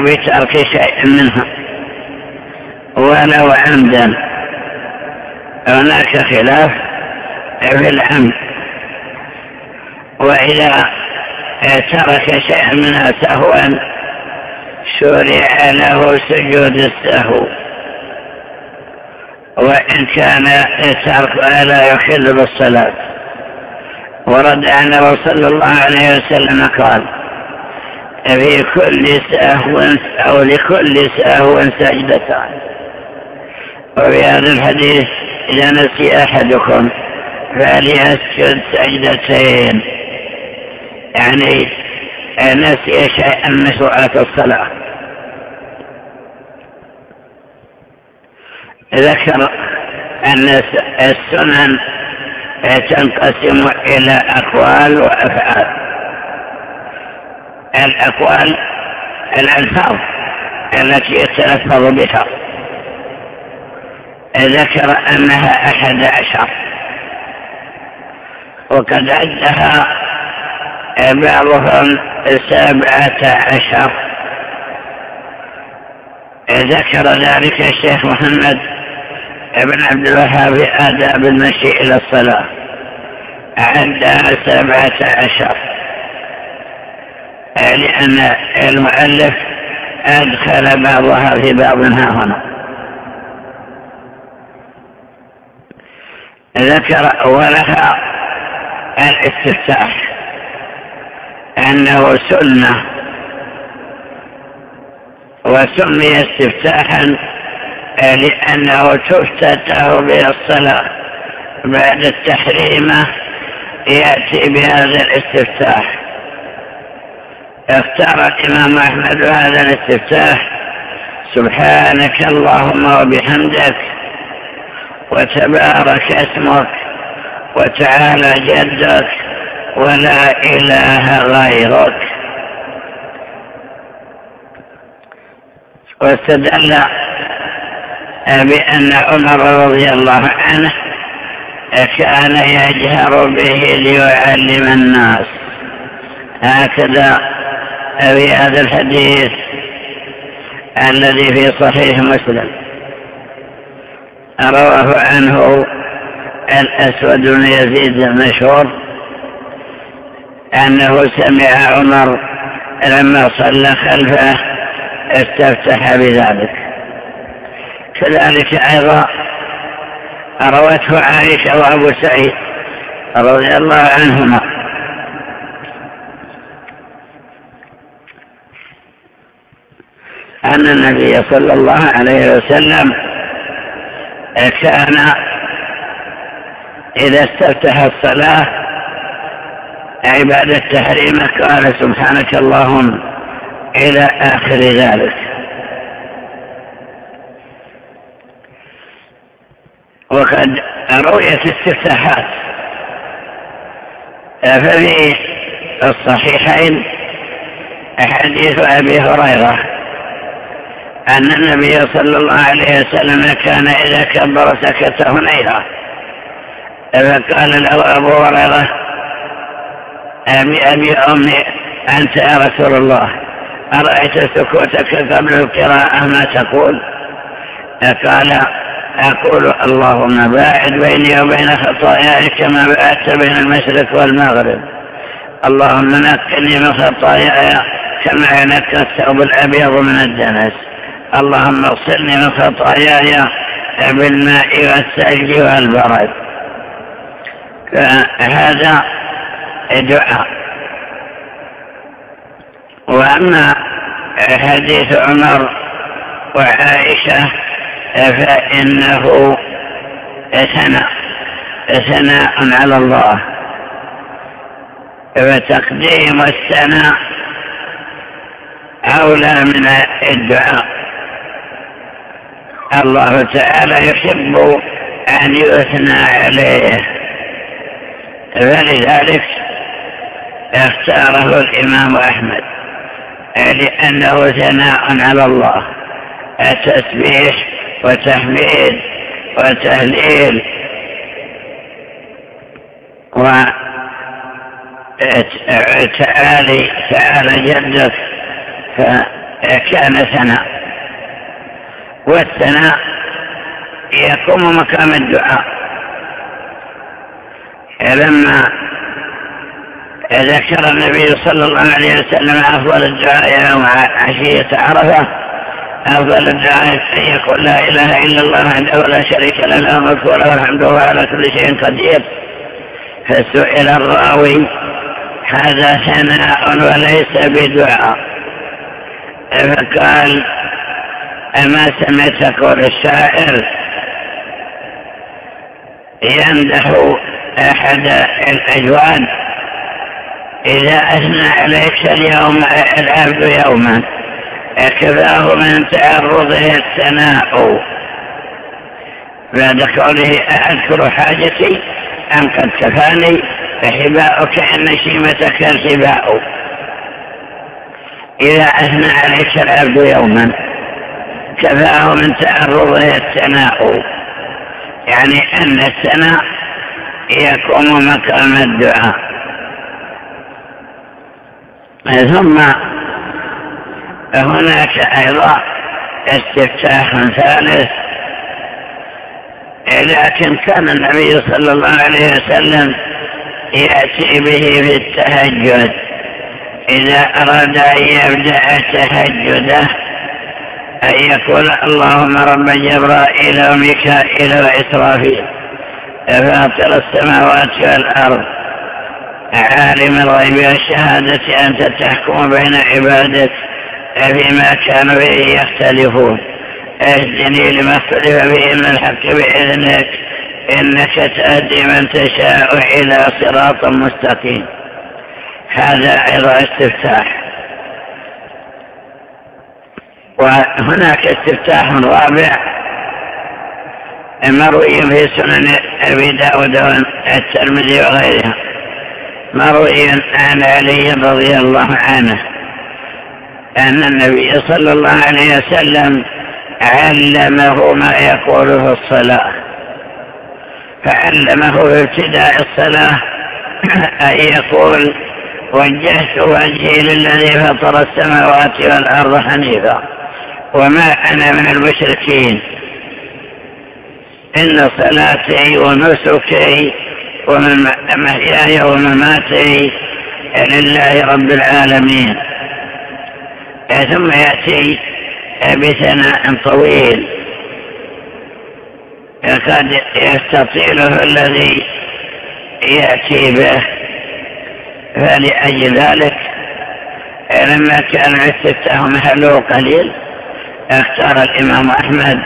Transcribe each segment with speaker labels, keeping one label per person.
Speaker 1: بترك شيء منها. ولو عمدا هناك خلاف في العمد وإذا ترك شيئا منها سهوا شرع له سجود السهو. وإن كان تركها لا يخل بالصلاة. ورد أنه صلى الله عليه وسلم قال في كل سهو أو لكل سهو سجدتان وفي هذا الحديث إذا نسي أحدكم فليسجد سجدتين. يعني نسي شيئا مشروعات الصلاة. ذكر أن السنن تنقسم إلى أقوال وأفعال. الأقوال الألفاظ التي يتلفظ بها ذكر أنها أحد عشر. وقد عدها بعضهم سبعة عشر. ذكر ذلك الشيخ محمد ابن عبد الوهاب آداب المشي إلى الصلاة عندها سبعة عشر. لأن المؤلف أدخل بعضها في بعض ها هنا. ذكر أولها الاستفتاح أنه سنة وسمي استفتاحا لأنه تفتتح به الصلاة بعد التحريمة يأتي بهذا الاستفتاح. اختار الإمام أحمد هذا الاستفتاح. سبحانك اللهم وبحمدك وتبارك اسمك وتعالى جدك ولا إله غيرك. واستدل بأن عمر رضي الله عنه كان يجهر به ليعلم الناس. هكذا في هذا الحديث الذي في صحيح مسلم. رواه عنه الأسود بن يزيد المشهور أنه سمع عمر لما صلى خلفه استفتح بذلك. كذلك أيضا روته عائشة وأبو سعيد رضي الله عنهما. أن النبي صلى الله عليه وسلم كان إذا استفتح الصلاة عبادة تحريمه قال سبحانك اللهم إلى آخر ذلك. وقد رويت استفتاحات ففي الصحيحين حديث أبي هريرة أن النبي صلى الله عليه وسلم كان إذا كبر سكت هنيرا فقال له أبو هريرة أبي أبي أمي أنت يا رسول الله أرأيت سكوتك قبل القراءة ما تقول؟ قال أقول اللهم باعد بيني وبين خطاياي كما باعدت بين المشرق والمغرب. اللهم نقني من خطاياي كما ينقى الثوب الأبيض من الدنس. اللهم اغسلني من خطاياي بالماء والثلج والبرد. فهذا دعاء. وأما حديث عمر وعائشة فإنه ثناء ثناء على الله. فتقديم الثناء أولى من الدعاء. الله تعالى يحب أن يثنى عليه. فلذلك اختاره الإمام أحمد لأنه ثناء على الله. التسبيح وتحميد وتهليل وتعالي تعالى جدك كان ثناء. والثناء يقوم مقام الدعاء. لما ذكر النبي صلى الله عليه وسلم أفضل الدعاء يوم عشية عرفة أفضل الدعاء أن يقول لا إله إلا الله وحده لا شريك له له الملك وله الحمد على كل شيء قدير. فسئل الراوي هذا ثناء وليس بدعاء. فقال أما سمعت قول الشاعر يمدح أحد الأجواد إذا أثنى عليك اليوم العبد يوما. كفاه من تعرضه الثناء. بعد قوله أذكر حاجتي؟ أم قد كفاني؟ فحباؤك أن شيمتك الحباء. إذا أثنى عليك العبد يوما. كفاه من تعرضه الثناء يعني أن الثناء يقوم مقام الدعاء. ثم هناك أيضا استفتاح ثالث. لكن كان النبي صلى الله عليه وسلم يأتي به في التهجد. إذا أراد أن يبدأ تهجده أن يقول اللهم رب جبرائيل وميكائيل وإسرافيل فاطر السماوات والأرض عالم الغيب والشهادة أنت تحكم بين عبادك فيما كانوا به يختلفون. اهدني لما اختلف به من الحق بإذنك إنك تأدي من تشاء إلى صراط مستقيم. هذا أيضا استفتاح وهناك استفتاح رابع. مروي في سنن أبي داود والترمذي وغيرها. مروي عن علي رضي الله عنه أن النبي صلى الله عليه وسلم علمه ما يقول في الصلاة. فعلمه في ابتداء الصلاة أن يقول وجهت وجهي للذي فطر السماوات والأرض حنيفا. وما أنا من المشركين. إن صلاتي ونسكي ومن محياي ومماتي لله رب العالمين. ثم يأتي بثناء طويل. قد يستطيله الذي يأتي به. فلأجل ذلك لما كان الاستفتاح محله قليل اختار الإمام أحمد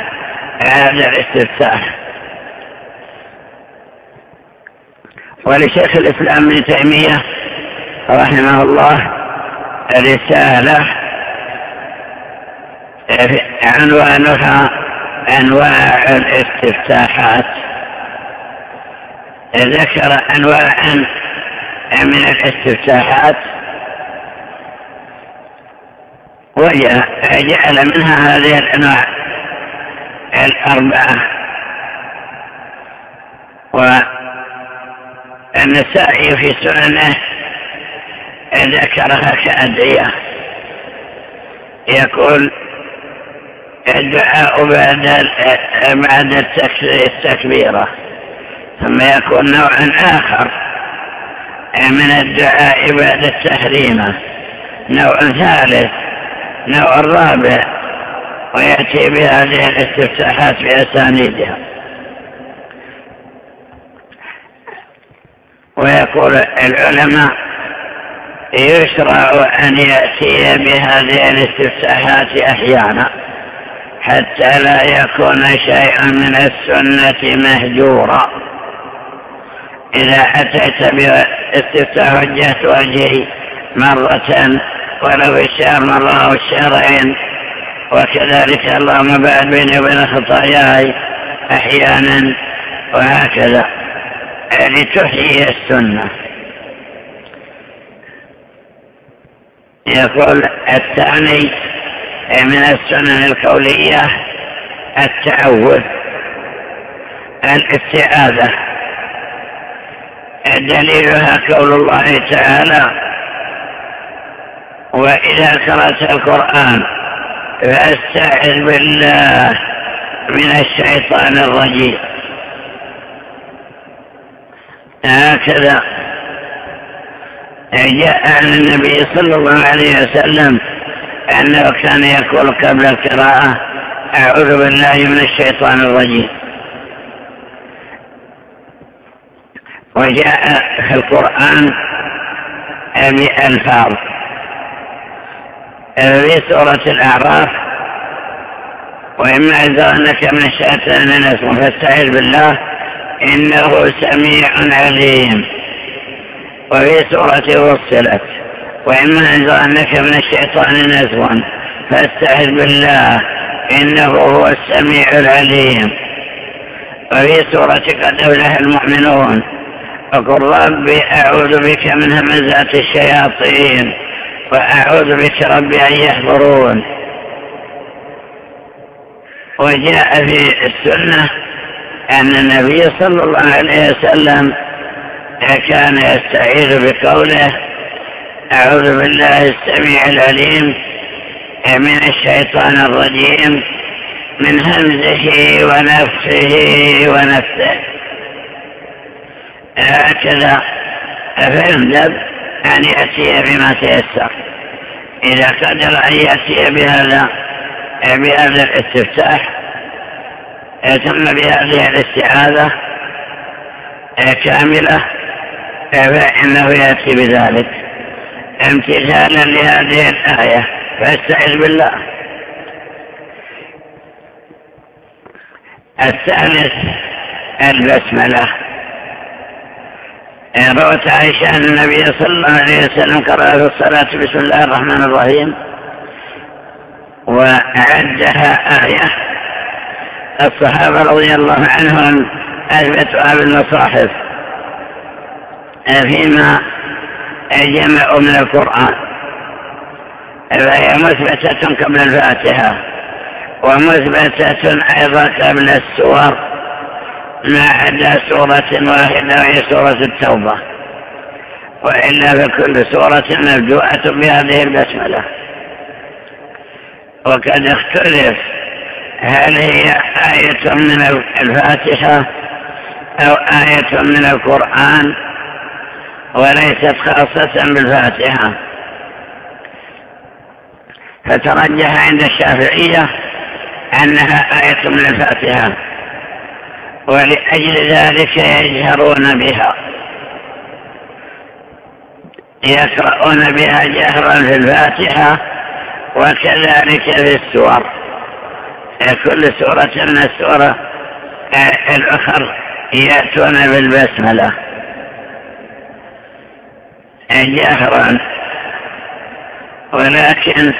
Speaker 1: هذا الاستفتاح ولشيخ الإسلام ابن تيمية رحمه الله رسالة عنوانها أنواع الاستفتاحات. ذكر أنواعا من الاستفتاحات. وجعل منها هذه الأنواع الأربعة. والنسائي في سننه ذكرها كأدعية. يقول الدعاء بعد بعد التكبيرة. ثم يكون نوعا آخر من الدعاء بعد التحريمة. نوع ثالث نوع رابع ويأتي بهذه الاستفتاحات بأسانيدها ويقول العلماء يشرع أن يأتي بهذه الاستفتاحات أحيانا حتى لا يكون شيء من السنة مهجورا. إذا أتيت باستفتاح وجهت وجهي مرة ولو مرة أو الشهرين وكذلك اللهم بعد بيني وبين خطاياي أحيانا وهكذا. لتحيي السنة. يقول الثاني من السنن القولية التعوذ الاستعاذة. دليلها قول الله تعالى وإذا قرأت القرآن فأستعذ بالله من الشيطان الرجيم. هكذا جاء عن النبي صلى الله عليه وسلم أنه كان يقول قبل القراءة أعوذ بالله من الشيطان الرجيم. وجاء في القرآن بألفاظ في سورة الأعراف وإما أنك من الشيطان نسم فاستعذ بالله إنه سميع عليم. وفي سورة وصلت وإما أنك من الشيطان نزوا فاستعذ بالله إنه هو السميع العليم. وفي سورة قد أوله المؤمنون وقل ربي أعوذ بك من همزات الشياطين. وأعوذ بك ربي أن يحضرون. وجاء في السنة أن النبي صلى الله عليه وسلم كان يستعيذ بقوله أعوذ بالله السميع العليم من الشيطان الرجيم من همزه ونفسه ونفسه هكذا فيندب أن يأتي بما تيسر. إذا قدر أن يأتي بهذا بهذا الاستفتاح ثم بهذه الاستعاذة كاملة فإنه يأتي بذلك. امتثالا لهذه الآية فاستعذ بالله. الثالث البسملة. روت عائشة أن النبي صلى الله عليه وسلم قرأ في الصلاة بسم الله الرحمن الرحيم وأعدها آية. الصحابة رضي الله عنهم أثبتها بالمصاحف فيما جمعوا من القرآن. فهي مثبتة قبل الفاتحة ومثبتة أيضا قبل السور. ما عدا سورة واحدة وهي سورة التوبة. وإلا فكل سورة مبدوءة بهذه البسملة. وقد اختلف هل هي آية من الفاتحة أو آية من القرآن وليست خاصة بالفاتحة. فترجح عند الشافعية أنها آية من الفاتحة. ولأجل ذلك يجهرون بها. يقرؤون بها جهرا في الفاتحة وكذلك في السور. كل سورة من السورة الأخر يأتون بالبسملة. جهرا. ولكن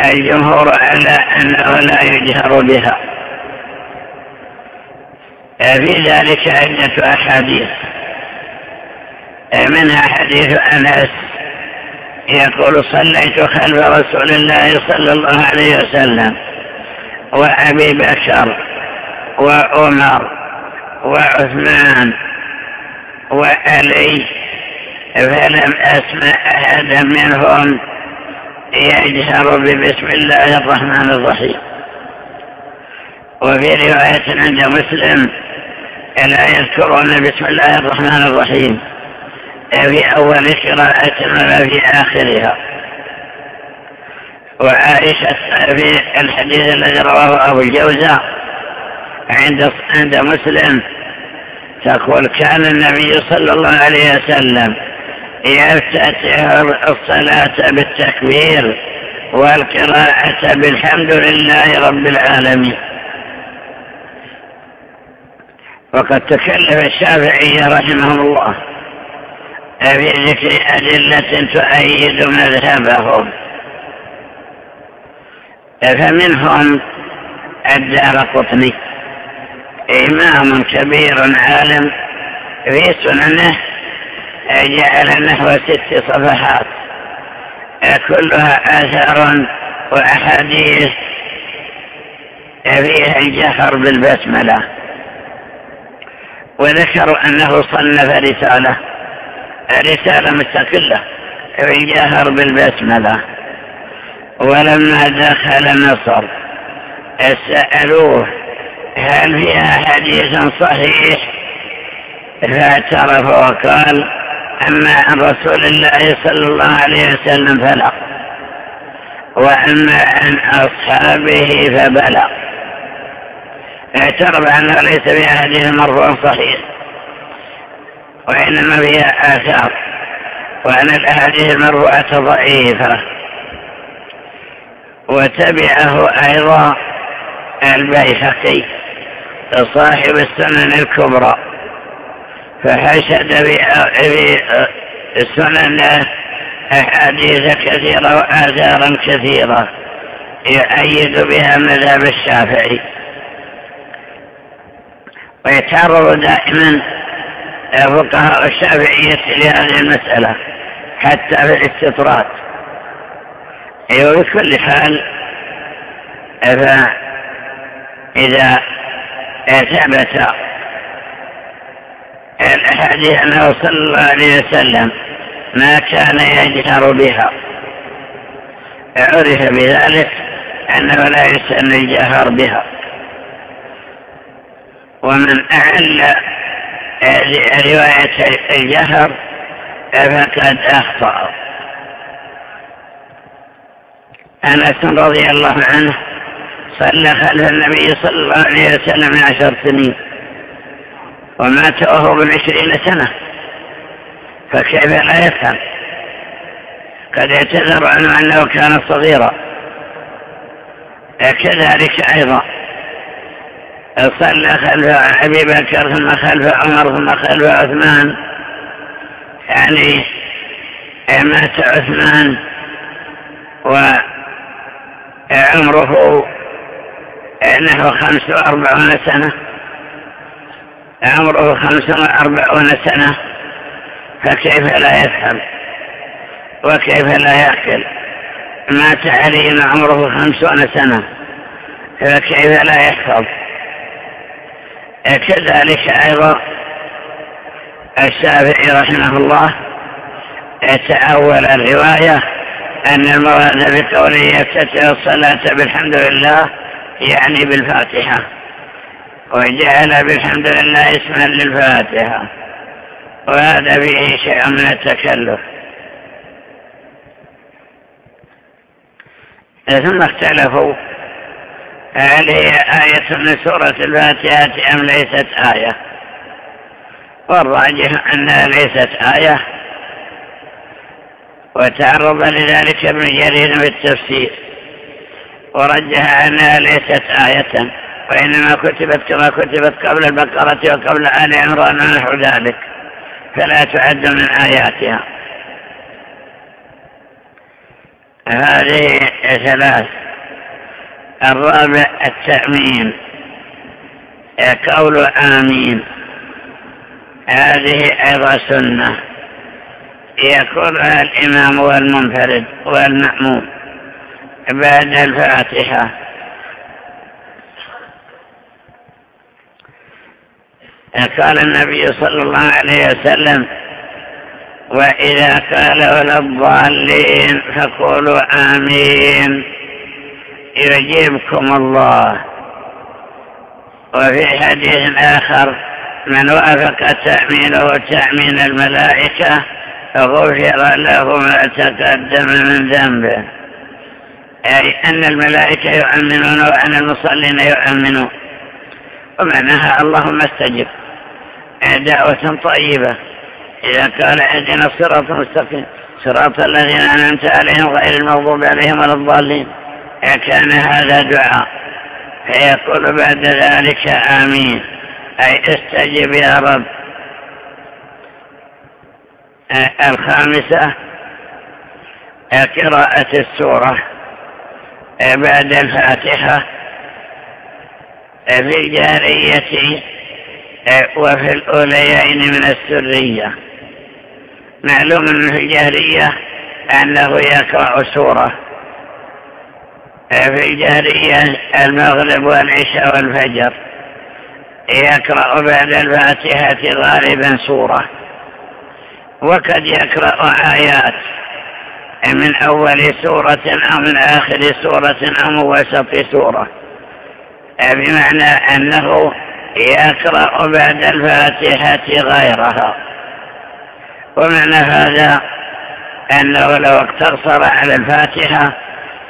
Speaker 1: الجمهور على أنه لا يجهر بها. في ذلك عدة أحاديث. منها حديث أنس يقول صليت خلف رسول الله صلى الله عليه وسلم وأبي بكر وعمر وعثمان وألي فلم أسمع أحدا منهم يجهر ببسم الله الرحمن الرحيم. وفي رواية عند مسلم لا يذكرون بسم الله الرحمن الرحيم. في أول قراءة ولا في آخرها. وعائشة في الحديث الذي رواه أبو الجوزاء عند عند مسلم تقول كان النبي صلى الله عليه وسلم يفتتح الصلاة بالتكبير والقراءة بالحمد لله رب العالمين. وقد تكلف الشافعي رحمه الله في ذكر أدلة تؤيد مذهبهم. فمنهم الدار قطني إمام كبير عالم في سننه جعل نحو ست صفحات كلها آثار وأحاديث فيها الجهر بالبسملة. وذكروا أنه صنف رسالة رسالة مستقلة الجهر بالبسملة. ولما دخل مصر سألوه هل فيها حديث صحيح؟ فاعترف وقال أما عن رسول الله صلى الله عليه وسلم فلا وأما عن أصحابه فبلغ اعترف أنه ليس فيها حديث مرفوع صحيح وإنما فيها آثار وأن الأحاديث المرفوعة ضعيفة. وتبعه أيضا البيهقي صاحب السنن الكبرى فحشد السنن أحاديث كثيرة وآثارا كثيرة يؤيد بها مذهب الشافعي. ويتعرض دائما فقهاء الشافعية لهذه المسألة حتى في الاستطراد. وبكل حال فإذا ثبت الحديث أنه صلى الله عليه وسلم ما كان يجهر بها. عرف بذلك أنه لا يسأل الجهر بها. ومن أعل رواية الجهر فقد أخطأ. أنس رضي الله عنه صلى خلف النبي صلى الله عليه وسلم عشر سنين ومات وهو من عشرين سنة. فكيف لا يفهم؟ قد اعتذر عنه أنه كان صغيرا. كذلك أيضا. صلى خلف أبي بكر ثم خلف عمر ثم خلف عثمان. يعني مات عثمان وعمره نحو خمس وأربعون سنة. عمره خمس وأربعون سنة. فكيف لا يفهم؟ وكيف لا يأكل مات علي عمره خمسون سنة. فكيف لا يحفظ؟ كذلك أيضا الشافعي رحمه الله تأول الرواية أن المراد بقوله يفتتح الصلاة بالحمد لله يعني بالفاتحة وجعل بالحمد لله اسما للفاتحة وهذا فيه شيء من التكلف. ثم اختلفوا هل هي آية من سورة الفاتحة أم ليست آية؟ والراجح أنها ليست آية. وتعرض لذلك ابن جرير في التفسير ورجح أنها ليست آية وإنما كتبت كما كتبت قبل البقرة وقبل آل عمران ونحو ذلك. فلا تعد من آياتها. هذه ثلاث. الرابع التأمين قول آمين. هذه أيضا سنة. يقولها الإمام والمنفرد والمأموم بعد الفاتحة. قال النبي صلى الله عليه وسلم وإذا قال ولا الضالين فقولوا آمين. يجيبكم الله. وفي حديث آخر من وافق تأمينه تأمين الملائكة غفر له ما تقدم من ذنبه. أي أن الملائكة يؤمنون وأن المصلين يؤمنون. ومعناها اللهم استجب. دعوة طيبة. إذا قال عندنا الصراط المستقيم صراط الذين أنعمت عليهم غير المغضوب عليهم ولا الضالين. كان هذا دعاء. فيقول بعد ذلك آمين. أي استجب يا رب. الخامسة قراءة السورة. بعد الفاتحة. في الجارية وفي الأوليين من السرية. معلوم في الجهرية أنه يقرأ سورة. في الجهرية المغرب والعشاء والفجر. يقرأ بعد الفاتحة غالبا سورة. وقد يقرأ آيات. من أول سورة أو من آخر سورة أو من وسط سورة. بمعنى أنه يقرأ بعد الفاتحة غيرها. ومعنى هذا أنه لو اقتصر على الفاتحة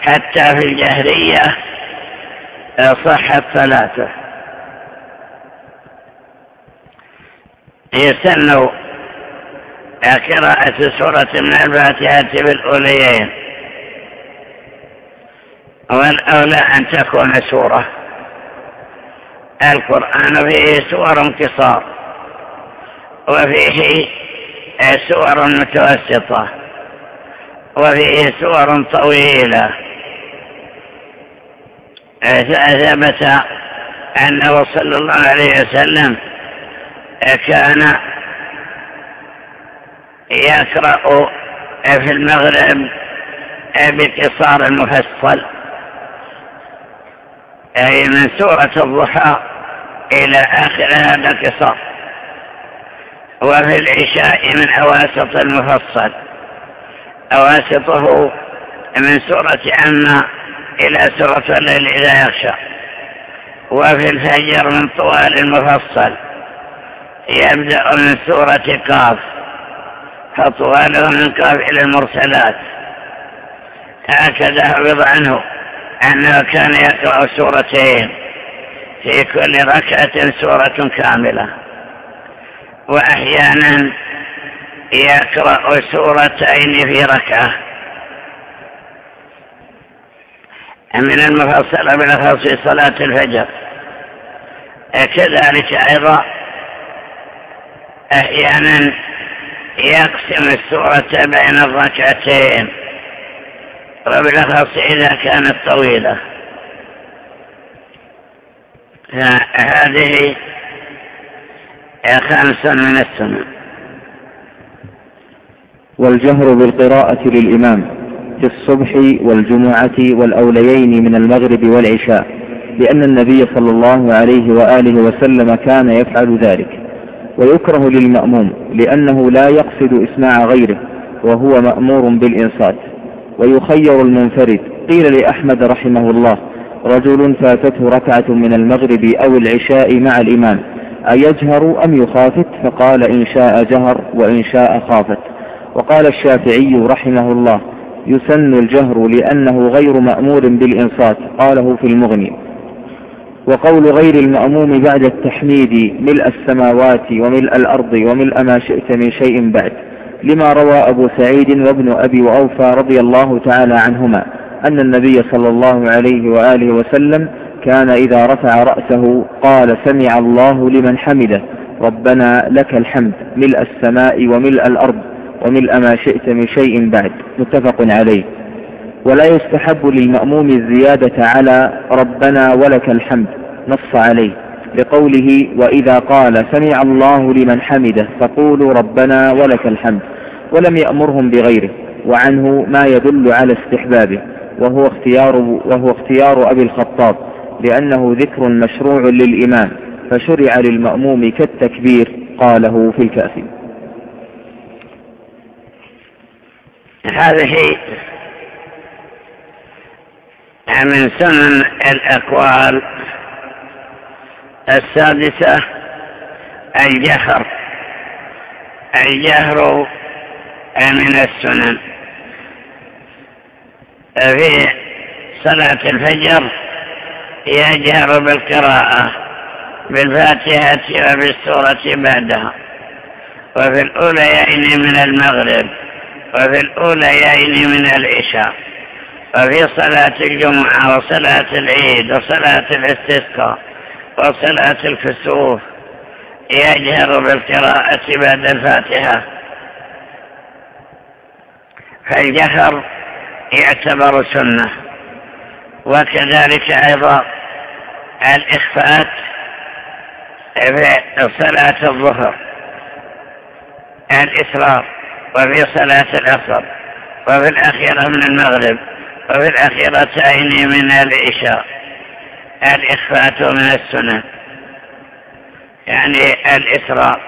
Speaker 1: حتى في الجهرية صحت ثلاثة يسن قراءة سورة من الفاتحة بالأوليين والأولى أن تكون سورة. القرآن فيه سور انقصار وفيه سور متوسطة وفيه سور طويلة. ثبت أنه صلى الله عليه وسلم كان يقرأ في المغرب بقصار المفصل أي من سورة الضحى إلى آخر هذا القصار وفي العشاء من أواسط المفصل أواسطه من سورة عما إلى سورة الليل إذا يخشى وفي الفجر من طوال المفصل يبدأ من سورة قاف فطواله من قاف إلى المرسلات. هكذا حفظ عنه أنه كان يقرأ سورتين في كل ركعة سورة كاملة. وأحيانا يقرأ سورتين في ركعة. من المفصلة بالأخص في صلاة الفجر. كذلك أيضا أحيانا يقسم السورة بين الركعتين وبالأخص إذا كانت طويلة. هذه خمس من السنة
Speaker 2: والجهر بالقراءة للإمام. الصبح والجمعة والأوليين من المغرب والعشاء لأن النبي صلى الله عليه وآله وسلم كان يفعل ذلك. ويكره للمأموم لأنه لا يقصد إسماع غيره وهو مأمور بالإنصات. ويخير المنفرد قيل لأحمد رحمه الله رجل فاتته ركعة من المغرب أو العشاء مع الإمام أيجهر أم يخافت؟ فقال إن شاء جهر وإن شاء خافت. وقال الشافعي رحمه الله يسن الجهر لأنه غير مأمور بالإنصات قاله في المغني. وقول غير المأموم بعد التحميد ملء السماوات وملء الأرض وملء ما شئت من شيء بعد. لما روى أبو سعيد وابن أبي وأوفى رضي الله تعالى عنهما أن النبي صلى الله عليه وآله وسلم كان إذا رفع رأسه قال سمع الله لمن حمده ربنا لك الحمد ملء السماء وملء الأرض. وملء ما شئت من شيء بعد متفق عليه. ولا يستحب للمأموم الزيادة على ربنا ولك الحمد نص عليه. لقوله وإذا قال سمع الله لمن حمده فقولوا ربنا ولك الحمد ولم يأمرهم بغيره وعنه ما يدل على استحبابه وهو اختيار, وهو اختيار أبي الخطاب لأنه ذكر مشروع للإمام فشرع للمأموم كالتكبير قاله في الكافي
Speaker 1: هذه من سنن الأقوال السادسة الجهر. الجهر من السنن. في صلاة الفجر يجهر بالقراءة بالفاتحة وبالسورة بعدها. وفي الأوليين من المغرب وفي الأوليين من العشاء. وفي صلاة الجمعة وصلاة العيد وصلاة الاستسقاء وصلاة الكسوف يجهر بالقراءة بعد الفاتحة. فالجهر يعتبر سنة. وكذلك أيضا الإخفاء في صلاة الظهر. الإسرار. وفي صلاة الأصر وفي الأخيرة من المغرب وفي الأخيرتين من العشاء. الإخفاء من السنة. يعني الإسراء.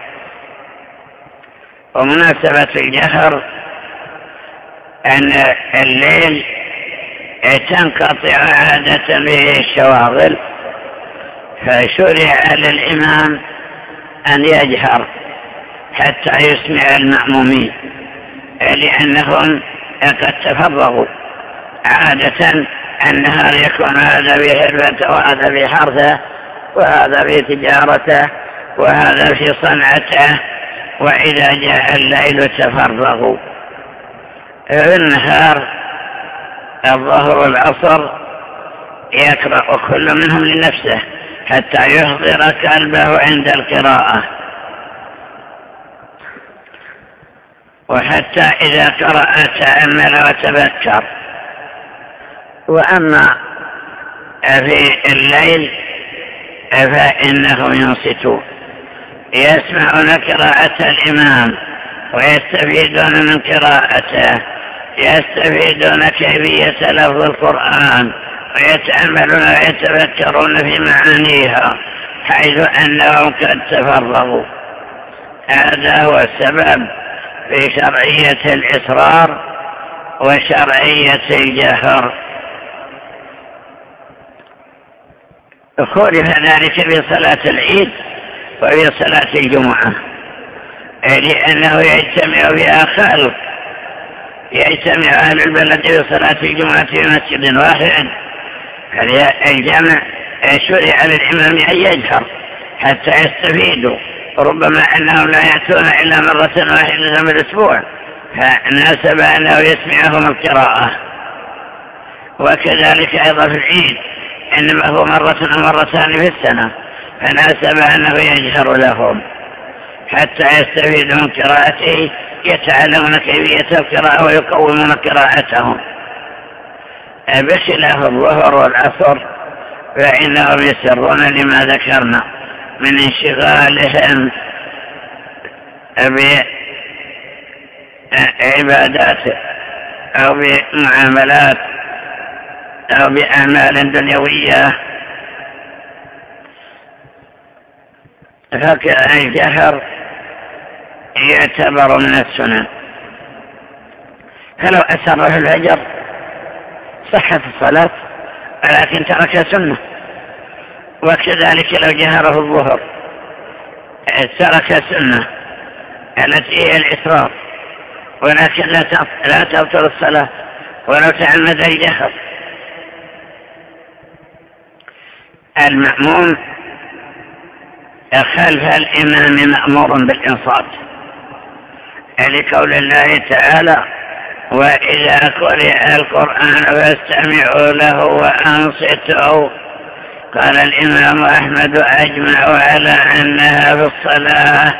Speaker 1: ومناسبة الجهر أن الليل تنقطع عادة به الشواغل فشرع للإمام أن يجهر. حتى يسمع المأمومين لأنهم قد تفرغوا. عادة النهار يكون هذا في حرفته وهذا في حرثه وهذا في تجارته وهذا في صنعته وإذا جاء الليل تفرغوا. في النهار الظهر والعصر يقرأ كل منهم لنفسه حتى يحضر كلبه عند القراءة. وحتى إذا قرأ تأمل وتذكر. وأما في الليل فإنهم ينصتون. يسمعون قراءة الإمام ويستفيدون من قراءته يستفيدون كيفية لفظ القرآن ويتأملون ويتفكرون في معانيها حيث أنهم قد تفرغوا. هذا هو السبب في شرعية الإصرار وشرعية الجهر. خولف ذلك في صلاة العيد وفي صلاة الجمعة لأنه يجتمع فيها خلق يجتمع أهل البلد في صلاة الجمعة في مسجد واحد الجمع شرع للإمام أن يجهر حتى يستفيدوا. ربما أنهم لا يأتون إلا مرة واحدة في الأسبوع. فناسب أنه يسمعهم القراءة. وكذلك أيضا في العيد إنما هو مرة أو مرتان في السنة. فناسب أنه يجهر لهم. حتى يستفيدوا من قراءته يتعلمون كيفية القراءة ويقومون قراءتهم. بخلاف الظهر والعصر فإنهم يسرون لما ذكرنا. من انشغالهم بعبادات أو بمعاملات أو بأعمال دنيوية. فالجهر يعتبر من السنن فلو أسر في الفجر صحت الصلاة ولكن ترك سنة. وكذلك لو جهر في الظهر ترك سنة. التي هي الإسرار ولكن لا تبطل الصلاة. ولو تعمد الجهر. المأموم خلف الإمام مأمور بالإنصات. لقول الله تعالى وإذا قرئ القرآن فاستمعوا له وأنصتوا قال الإمام أحمد أجمع على أنها في الصلاة.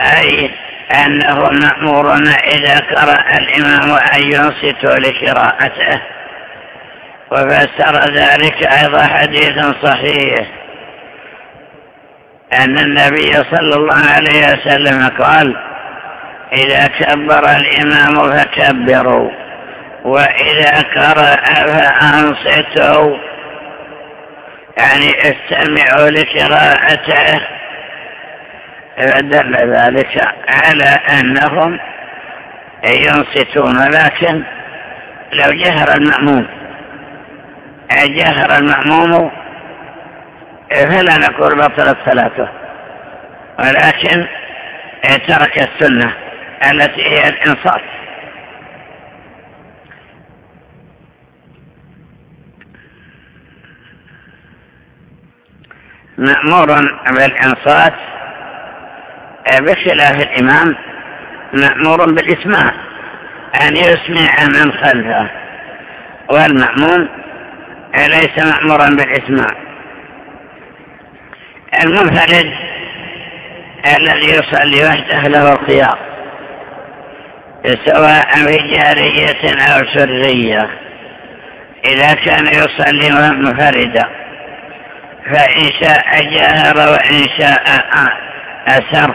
Speaker 1: أي أنه مأمور إذا قرأ الإمام أن ينصتوا لقراءته. وفسر ذلك أيضا حديث صحيح. أن النبي صلى الله عليه وسلم قال إذا كبر الإمام فكبروا وإذا قرأ فأنصتوا. يعني استمعوا لقراءته فدل ذلك على أنهم ينصتون لكن لو جهر المأموم جهر المأموم فلا نقول بطلت صلاته ولكن ترك السنة التي هي الإنصات. مأمور بالإنصات بخلاف الإمام مأمور بالإسماع أن يسمع من خلفه. والمأمون ليس مأمورا بالإسماع. المنفرد الذي يصلي وحده له الخيار سواء في جارية أو سرية إذا كان يصلي منفردا. فإن شاء جاهر وإن شاء أسر.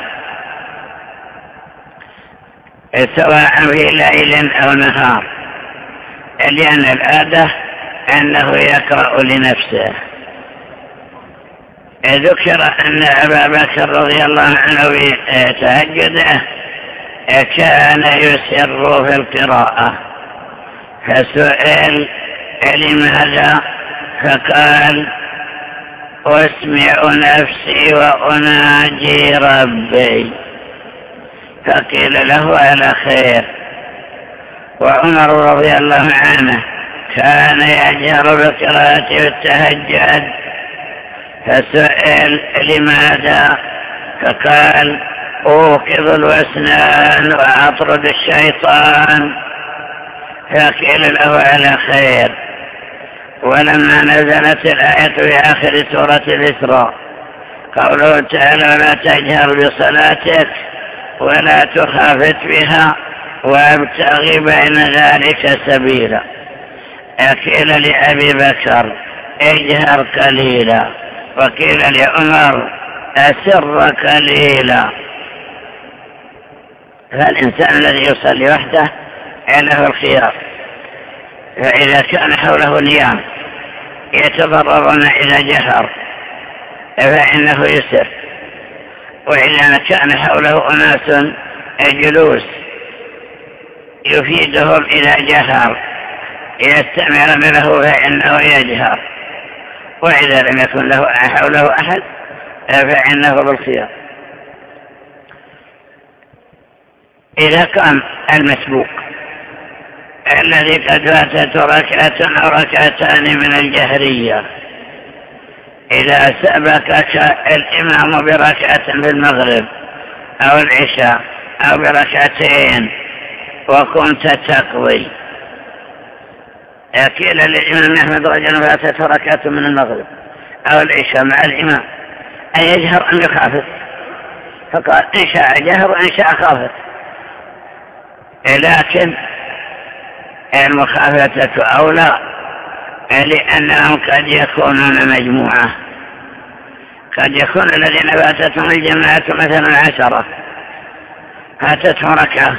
Speaker 1: سواء في ليل أو نهار لأن الآدة أنه يقرأ لنفسه. ذكر أن أبا بكر رضي الله عنه في تهجده كان يسر في القراءة. فسئل لماذا؟ فقال أسمع نفسي وأناجي ربي. فقيل له على خير. وعمر رضي الله عنه كان يجهر بقراءة التهجد. فسئل لماذا؟ فقال أوقظ الوسنان وأطرد الشيطان. فقيل له على خير. ولما نزلت الآية في آخر سورة الإسراء قوله تعالى ولا تجهر بصلاتك ولا تخافت بها وابتغي بين ذلك سبيلا أكيل لأبي بكر اجهر قليلا وقيل لعمر أسر قليلا فالإنسان الذي يصلي وحده له الخيار. فإذا كان حوله نيام يتضررون إذا جهر فإنه يسر. وإذا كان حوله أناس جلوس يفيدهم إذا جهر يستمر له فإنه يجهر وإذا لم يكن له حوله أحد فإنه بالخيار إذا كان المسبوق الذي قد فاتته ركعة أو ركعتان من الجهرية. إذا سبقك الإمام بركعة في المغرب أو العشاء أو بركعتين وكنت تقضي. أكيل للإمام أحمد رجل فاتته ركعة من المغرب أو العشاء مع الإمام. أن يجهر أن يخافت؟ فقال إن شاء جهر وإن شاء خافت. لكن المخافتة أولى لأنهم قد يكونون مجموعة. قد يكون الذين فاتتهم الجماعة مثلا عشرة. فاتتهم ركعة.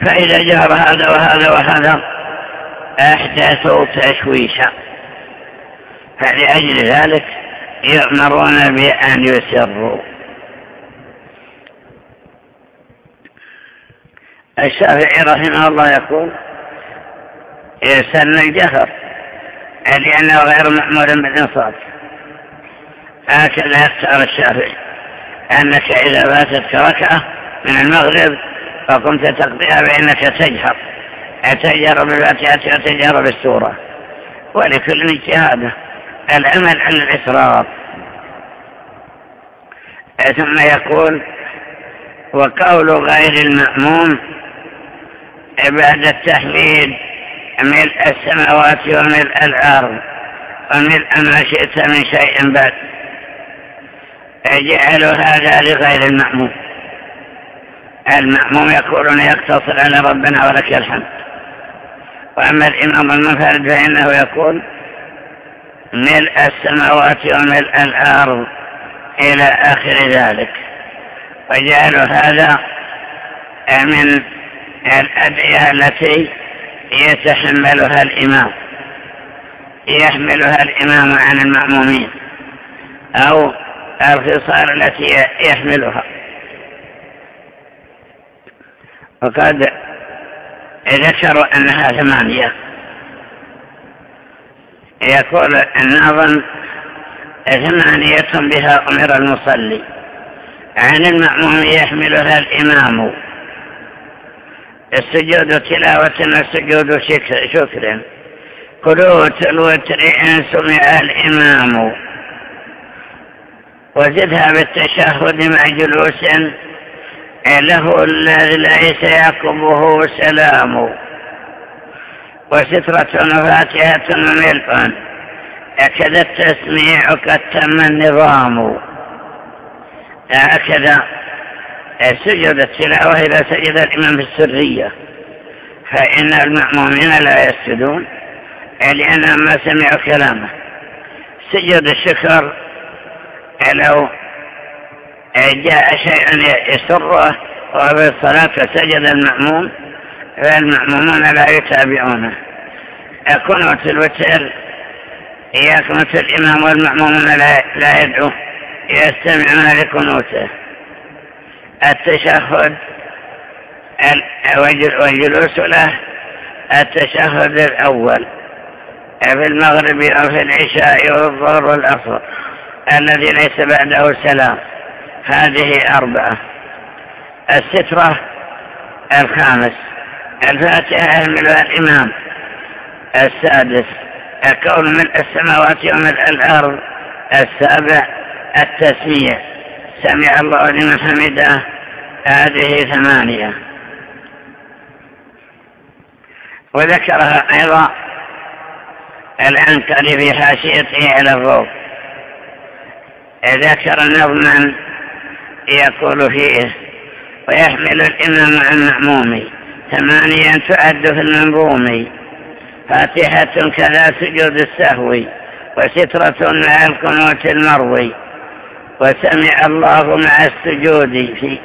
Speaker 1: فإذا جار هذا وهذا وهذا أحدثوا تشويشا فلأجل ذلك يؤمرون بأن يسروا. الشافعي رحمه الله يقول يسن الجهر لأنه غير مأمور بالإنصات هكذا يختار الشافعي. أنك إذا فاتتك ركعة من المغرب فقمت تقضيها بأنك تجهر. تجهر بالفاتحة وتجهر بالسورة. ولكل اجتهاده العمل على الإسراف ثم يقول وقول غير المأموم بعد التحميد ملء السماوات وملء الأرض وملء ما شئت من شيء بعد. جعلوا هذا لغير المأموم. المأموم يقولون يقتصر على ربنا ولك الحمد. وأما الإمام المنفرد فإنه يقول ملء السماوات وملء الأرض إلى آخر ذلك. وجعلوا هذا من الأدعية التي يتحملها الإمام يحملها الإمام عن المأمومين أو الخصال التي يحملها. وقد ذكروا أنها ثمانية. يقول الناظم ثمانية بها أمر المصلي. عن المأموم يحملها الإمام. السجود تلاوة والسجود شكر قلوت الوتر إن سمع الإمام. وزدها بالتشهد مع جلوس. له الذي ليس يعقبه سلام. وسترة فاتحة وملء أكد التسميع قد تم النظام. هكذا سجد التلاوة إذا سجد الإمام في السرية فإن المأمومين لا يسجدون لأنهم ما سمعوا كلامه. سجد الشكر لو جاء شيء يسره وفي الصلاة فسجد المأموم فالمأمومون لا يتابعونه. قنوت الوتر يقنت الإمام والمأمومون لا يدعو يستمعون لقنوته التشهد والجلوس له التشهد الأول في المغرب وفي العشاء والظهر والأفضل الذي ليس بعده السلام هذه أربعة. السترة الخامس الفاتحة يحملها الإمام. السادس الكون من السماوات ومن الأرض. السابع التسمية. سمع الله لمن حمده. هذه ثمانية. وذكرها أيضا العنكري في حاشيته على الروض ذكر نظما يقول فيه ويحمل الإمام عن المأموم ثمانيا تعد في المنظوم فاتحة كذا سجود السهو. وسترة مع القنوت المروي. وسمع الله مع السجود في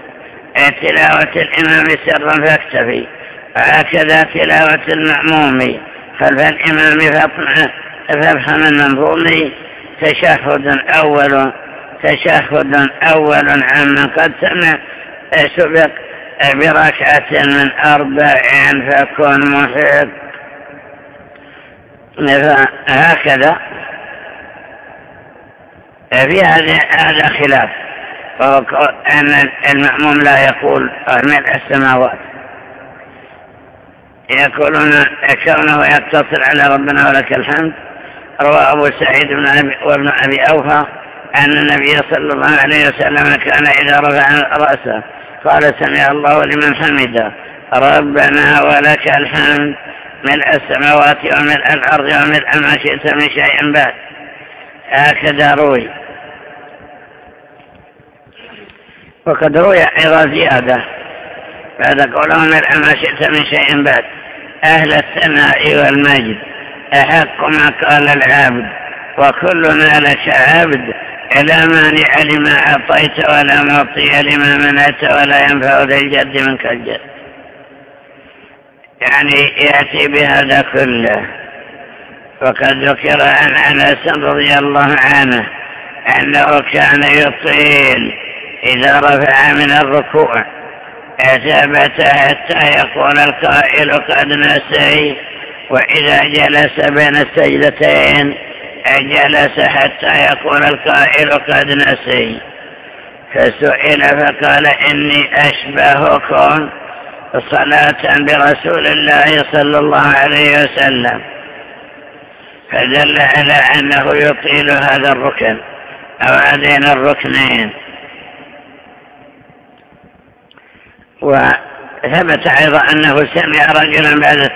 Speaker 1: تلاوة الإمام سرا فاكتفي وهكذا تلاوة المأموم. خلف الإمام فافهم المنظوم. تشهد أول تشهد أول عمن قد سمع سبق بركعة من أربع فكن محق. هكذا في هذا خلاف. أن المأموم لا يقول ملء السماوات. يقولون كونه يقتصر على ربنا ولك الحمد. روى أبو سعيد بن أبي وابن أبي أوفى أن النبي صلى الله عليه وسلم كان إذا رفع رأسه قال سمع الله لمن حمده. ربنا ولك الحمد. ملء السماوات وملء الأرض وملء ما شئت من شيء بعد. هكذا روي. وقد روي أيضا زيادة. بعد ملء ما شئت من شيء بعد؟ أهل الثناء والمجد. أحق ما قال العابد وكلنا لك عبد. إلى مانع لما أعطيت ولا معطي لما منعت ولا ينفع ذا الجد منك الجد. يعني يأتي بهذا كله. وقد ذكر عن أنس رضي الله عنه أنه كان يطيل إذا رفع من الركوع ثبت حتى يقول القائل قد نسي وإذا جلس بين السجدتين جلس حتى يقول القائل قد نسي فسئل فقال إني أشبهكم صلاة برسول الله صلى الله عليه وسلم. فدل على أنه يطيل هذا الركن أو هذين الركنين. وثبت أيضا أنه سمع رجلا بعد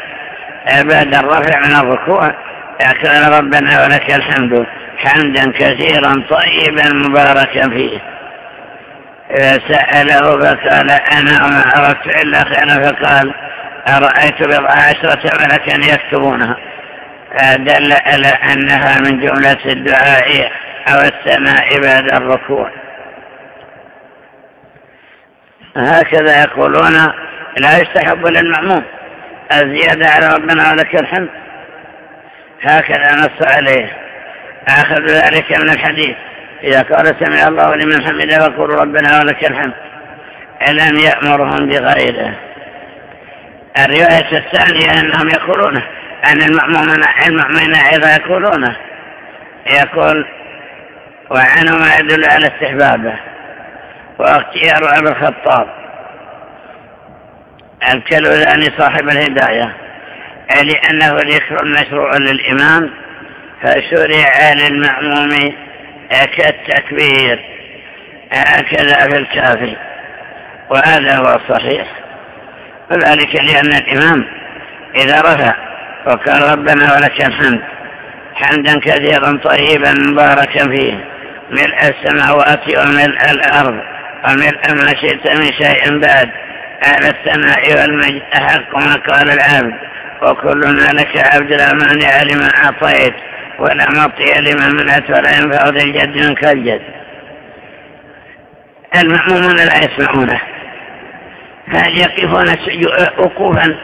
Speaker 1: بعد الرفع من الركوع يقول ربنا ولك الحمد حمدا كثيرا طيبا مباركا فيه. سأله فقال أنا ما أردت إلا خيرا فقال أرأيت بضع عشرة ملكا يكتبونها. دل على أنها من جملة الدعاء أو الثناء بعد الركوع. هكذا يقولون لا يستحب للمأموم الزيادة على ربنا ولك الحمد. هكذا نص عليه. أخذ ذلك من الحديث. إذا قال سمع الله لمن حمده وقول ربنا ولك الحمد. لم يأمرهم بغيره؟ الرواية الثانية أنهم يقولونه أن المأمومين أيضا يقولونه يقول وعنه ما يدل على استحبابه. وأختيار أبي الخطاب. الكلولاني صاحب الهداية. لأنه ذكر مشروع للإمام فشرع للمأموم كالتكبير هكذا في الكافي. وهذا هو الصحيح. وذلك لأن الإمام إذا رفع وقال ربنا ولك الحمد حمدا كثيرا طيبا مباركا فيه ملء السماوات وملء الأرض. وملء ما شئت من شيء بعد؟ أهل الثناء والمجد أحق ما قال العبد وكلنا لك عبد لا مانع لما أعطيت ولا مطيع لما منعت ولا ينفع ذا الجد منك الجد المأمومون لا يسمعونه. هل يقفون وقوفا؟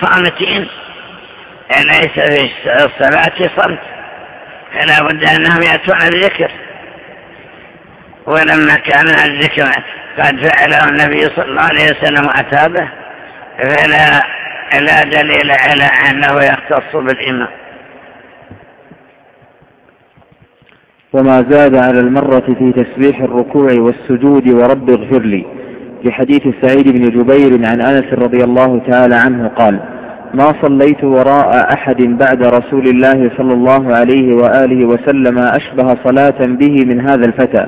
Speaker 1: صامتين؟ ليس في الصلاة صمت؟ فلا بد أنهم يأتون بذكر. ولما كان الذكر قد فعله النبي صلى الله عليه وسلم وأتابه فلا لا دليل على أنه يختص بالإمام
Speaker 2: وما زاد على المرة في تسبيح الركوع والسجود ورب اغفر لي. في حديث سعيد بن جبير عن أنس رضي الله تعالى عنه قال ما صليت وراء أحد بعد رسول الله صلى الله عليه وآله وسلم أشبه صلاة به من هذا الفتى.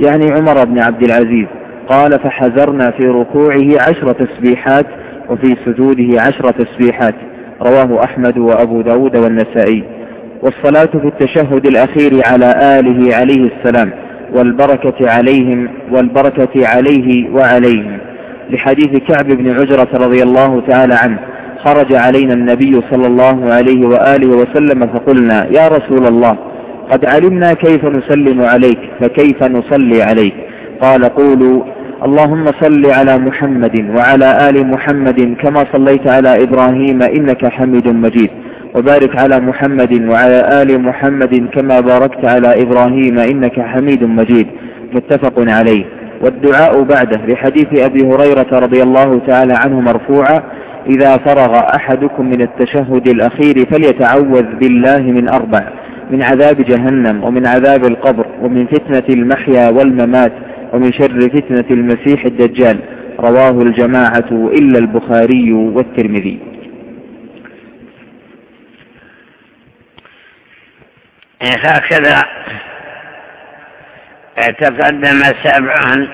Speaker 2: يعني عمر بن عبد العزيز قال فحذرنا في ركوعه عشر تسبيحات وفي سجوده عشر تسبيحات رواه أحمد وأبو داود والنسائي والصلاة في التشهد الأخير على آله عليه السلام والبركة عليهم والبركة عليه وعليهم لحديث كعب بن عجرة رضي الله تعالى عنه خرج علينا النبي صلى الله عليه وآله وسلم فقلنا يا رسول الله قد علمنا كيف نسلم عليك فكيف نصلي عليك؟ قال قولوا اللهم صل على محمد وعلى آل محمد كما صليت على إبراهيم إنك حميد مجيد. وبارك على محمد وعلى آل محمد كما باركت على إبراهيم إنك حميد مجيد. متفق عليه. والدعاء بعده لحديث أبي هريرة رضي الله تعالى عنه مرفوعا إذا فرغ أحدكم من التشهد الأخير فليتعوذ بالله من أربع. من عذاب جهنم ومن عذاب القبر ومن فتنة المحيا والممات ومن شر فتنة المسيح الدجال. رواه الجماعة إلا البخاري والترمذي.
Speaker 1: هكذا تقدم سبع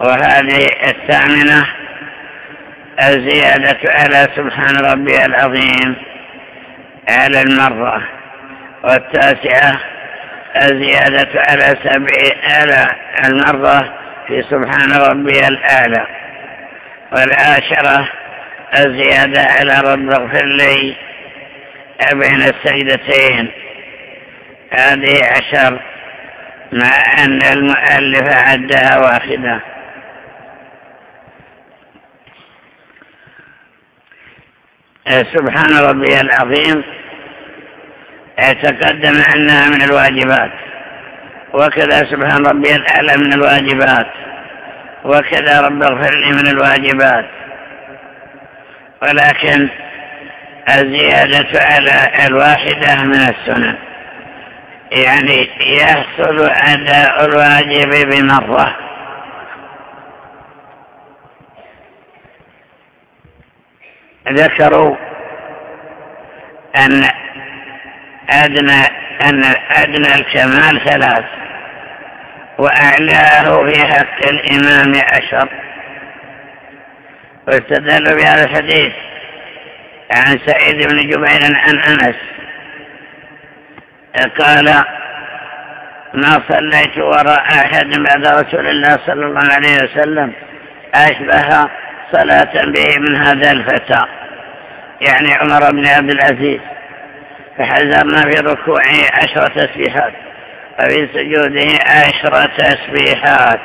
Speaker 1: وهذه الثامنة الزيادة على سبحان ربي العظيم على المرة. والتاسعة الزيادة على سبع على المرة في سبحان ربي الأعلى. والعاشرة الزيادة على رب اغفر لي بين السجدتين. هذه عشر مع أن المؤلف عدها واحدة. سبحان ربي العظيم. تقدم أنها من الواجبات. وكذا سبحان ربي الأعلى من الواجبات. وكذا رب اغفر لي من الواجبات. ولكن الزيادة على الواحدة من السنن. يعني يحصل أداء الواجب بمرة. ذكروا أن أدنى, أن أدنى الكمال ثلاث وأعلاه في حق الإمام عشر واستدل بهذا الحديث عن سعيد بن جبير عن أنس. قال ما صليت وراء أحد بعد رسول الله صلى الله عليه وسلم أشبه صلاة به من هذا الفتى يعني عمر بن عبد العزيز. فحذرنا في ركوعه عشر تسبيحات وفي سجوده عشر تسبيحات.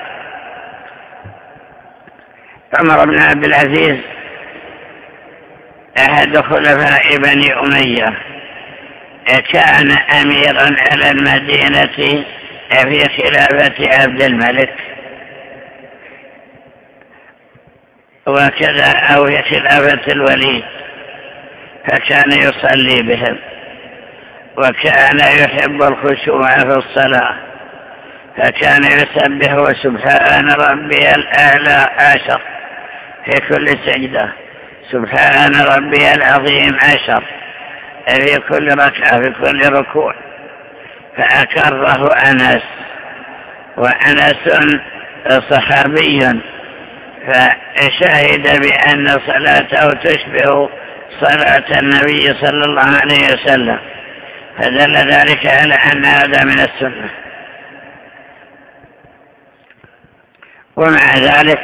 Speaker 1: عمر بن عبد العزيز أحد خلفاء بني أمية كان أميرا على المدينة في خلافة عبد الملك. وكذا أو في خلافة الوليد فكان يصلي بهم. وكان يحب الخشوع في الصلاة فكان يسبح سبحان ربي الأعلى عشر في كل سجدة سبحان ربي العظيم عشر في كل ركعة في كل ركوع. فأكره أنس وأنس صحابي فشهد بأن صلاته تشبه صلاة النبي صلى الله عليه وسلم. فدل ذلك على أن هذا من السنة. ومع ذلك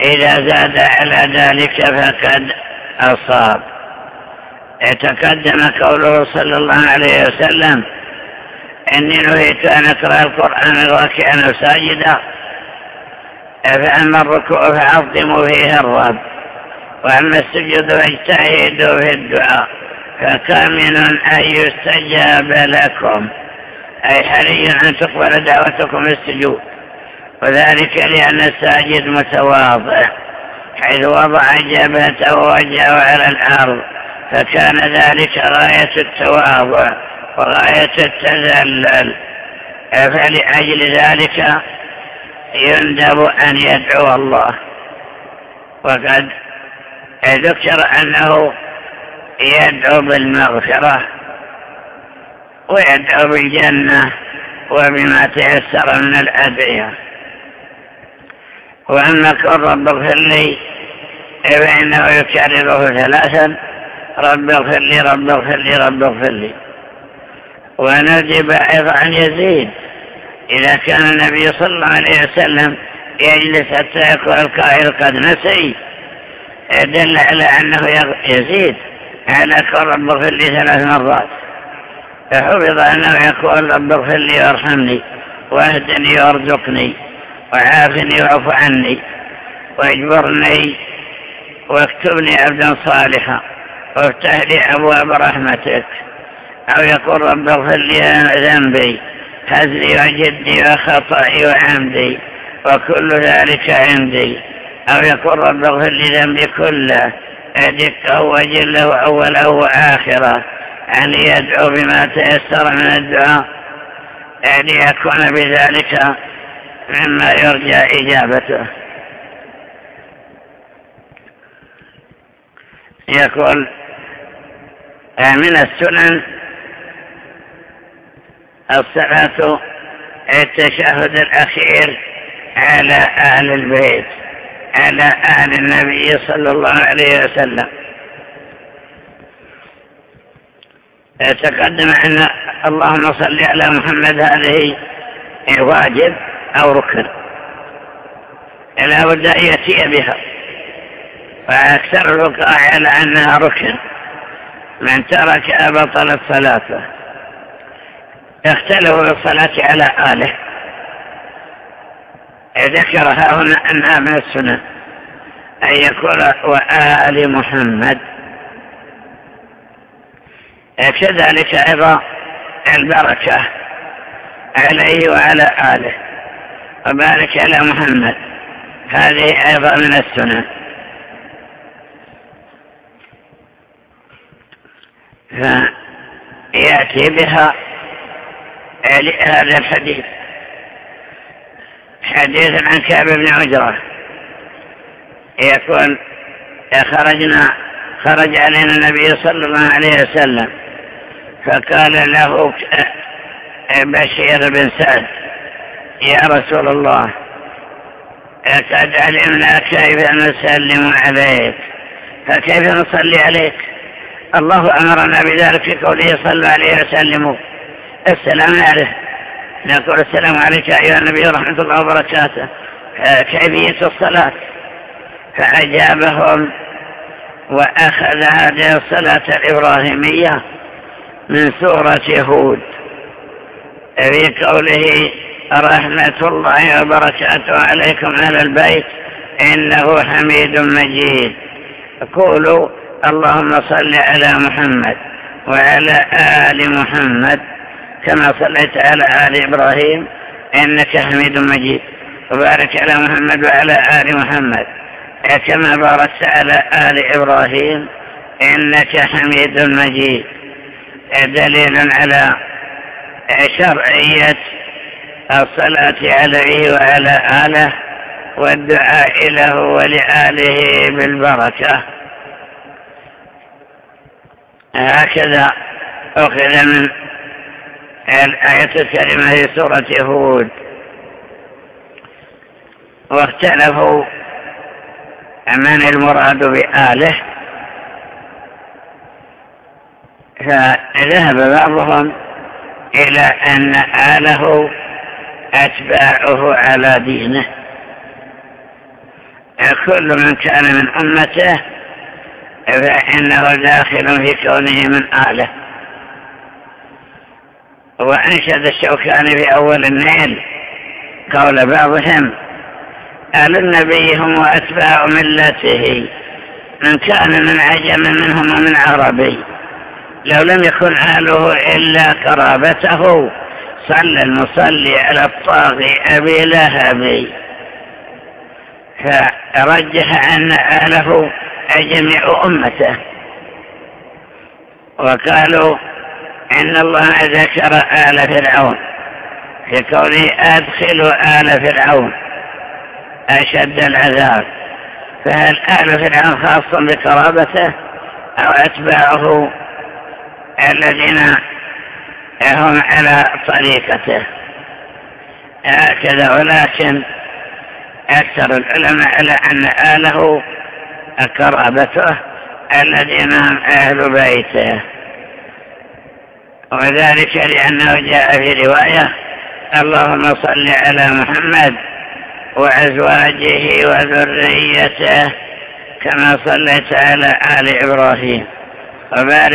Speaker 1: إذا زاد على ذلك فقد أصاب. يتقدم قوله صلى الله عليه وسلم إني نهيت أن أقرأ القرآن راكعا ساجدا فأما الركوع فعظموا فيه الرب وأما السجود فاجتهدوا في الدعاء. فكامن أن يستجاب لكم؟ أي حري أن تقبل دعوتكم السجود وذلك لأن الساجد متواضع. حيث وضع جبهته ووجهه على الأرض فكان ذلك غاية التواضع وغاية التذلل. فلأجل ذلك يندب أن يدعو الله. وقد ذكر أنه يدعو بالمغفرة ويدعو بالجنة وبما تيسر من الأدعية. وأما كن رب اغفر لي فإنه يكرره ثلاثا رب اغفر لي رب اغفر لي رب اغفر لي. ونجب أيضا عن يزيد. إذا كان النبي صلى الله عليه وسلم يجلس حتى يقول القائل قد نسي دل على أنه يزيد. على كل رب اغفر لي ثلاث مرات. فحفظ أنه يقول رب اغفر لي وارحمني وأهدني وارزقني وعافني واعف عني واجبرني واكتبني عبدا صالحا وافتح لي أبواب رحمتك. أو يقول رب اغفر لي ذنبي هزلي وجدي وخطئي وعمدي وكل ذلك عندي. أو يقول رب اغفر لي ذنبي كله دقه وجله وأوله وآخره أن يدعو بما تيسر من الدعاء ليكون بذلك مما يرجى إجابته. يقول من السنن الصلاة التشهد الأخير على أهل البيت. على أهل النبي صلى الله عليه وسلم. تقدم أن اللهم صل على محمد هذه واجب أو ركن. لا بد أن يأتي بها. وأكثر الوقاع على أنها ركن. من ترك بطلت صلاته يختلف بالصلاة على آله. ذكرها هنا أنها من السنة. أن يكون وآل محمد. كذلك أيضا البركة عليه وعلى آله. وبارك على محمد. هذه أيضا من السنة. فيأتي بها هذا الحديث. حديث عن كعب بن عجرة. يقول خرجنا خرج علينا النبي صلى الله عليه وسلم فقال له بشير بن سعد يا رسول الله قد علمنا كيف نسلم عليك؟ فكيف نصلي عليك؟ الله أمرنا بذلك في قوله صلى الله عليه وسلم. السلام عليه نقول السلام عليك أيها النبي ورحمة الله وبركاته. كيفية الصلاة؟ فأجابهم وأخذ هذه الصلاة الإبراهيمية من سورة هود. في قوله رحمة الله وبركاته عليكم أهل البيت إنه حميد مجيد. قولوا اللهم صل على محمد وعلى آل محمد كما صليت على آل إبراهيم إنك حميد مجيد. وبارك على محمد وعلى آل محمد. كما باركت على آل إبراهيم إنك حميد مجيد. دليل على شرعية الصلاة عليه وعلى آله والدعاء له ولآله بالبركة. هكذا أخذ من الآية الكريمة في سورة هود. واختلفوا من المراد بآله. فذهب بعضهم إلى أن آله أتباعه على دينه. كل من كان من أمته فإنه داخل في كونه من آله. وأنشد الشوكاني في أول النيل قول بعضهم آل النبي هم أتباع ملته. من كان من عجم منهم ومن عربي. لو لم يكن آله إلا قرابته صلى المصلي على الطاغي أبي لهب. فرجح أن آله جميع أمته. وقالوا إن الله ذكر آل فرعون في كونه أدخلوا آل فرعون أشد العذاب. فهل آل فرعون خاص بقرابته أو أتباعه الذين هم على طريقته؟ هكذا ولكن أكثر العلماء على أن آله قرابته الذين هم أهل بيته. وذلك لأنه جاء في رواية اللهم صل على محمد وأزواجه وذريته كما صليت على آل إبراهيم. وبارك